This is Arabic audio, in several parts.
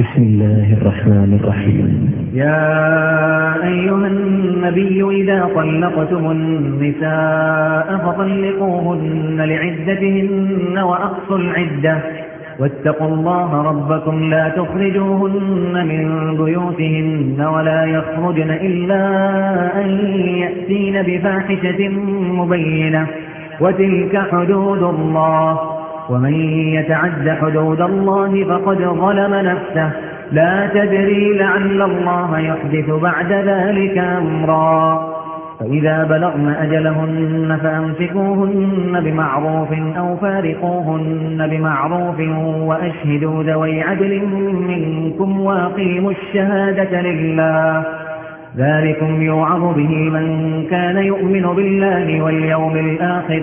بسم الله الرحمن الرحيم. يا أيها النبي إذا طلقتم النساء فطلقوهن لعدتهن وأقصوا العدة. واتقوا الله ربكم لا تخرجوهن من بيوتهن ولا يخرجن إلا أن يأتين بفاحشة مبينة. وتلك حدود الله. ومن يتعد حدود الله فقد ظلم نفسه. لا تدري لعل الله يحدث بعد ذلك أمرا. فإذا بلغن أجلهن فأمسكوهن بمعروف أو فارقوهن بمعروف وأشهدوا ذوي عدل منكم وأقيموا الشهادة لله. ذلكم يوعظ به من كان يؤمن بالله واليوم الآخر.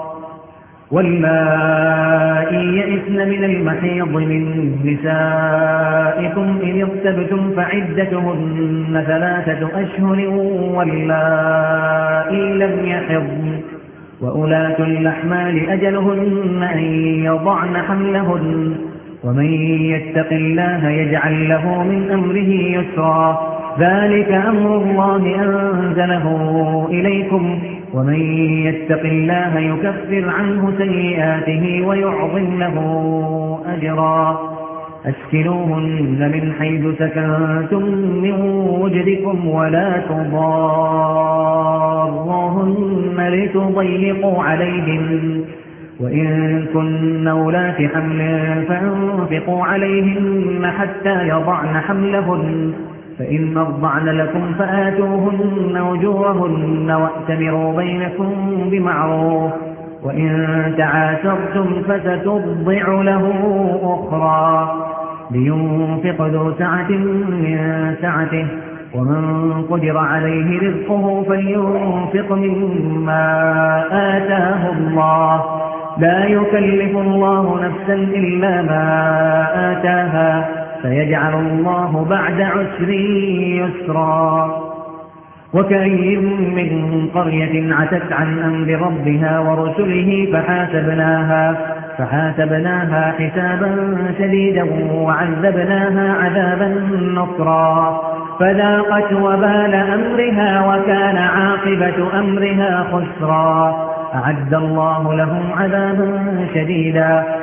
واللائي يئسن من المحيض من نسائكم إن ارتبتم فعدتهن ثلاثة أشهر واللائي لم يحضن وأولاة الأحمال أجلهن أن يضعن حملهن ومن يتق الله يجعل له من أمره يسرا ذلك أمر الله أنزله إليكم ومن يتق الله يكفر عنه سيئاته ويعظم له أجرا. أسكنوهن من حيث سكنتم من وجدكم ولا تضاروهن لتضيقوا عليهن وإن كن أولات حمل فأنفقوا عليهن حتى يضعن حملهن. فإن أرضعن لكم فآتوهن وجورهن وأتمروا بينكم بمعروف وإن تعاسرتم فستضع له أخرى لينفق ذو سعة من سعته ومن قدر عليه رزقه فلينفق مما آتاه الله. لا يكلف الله نفسا إلا ما آتاها فيجعل الله بعد عسر يسرا. وكأي من قرية عتت عن أمر ربها ورسله فحاسبناها, فحاسبناها حسابا شديدا وعذبناها عذابا نصرا. فذاقت وبال أمرها وكان عاقبة أمرها خسرا. أعد الله لهم عذابا شديدا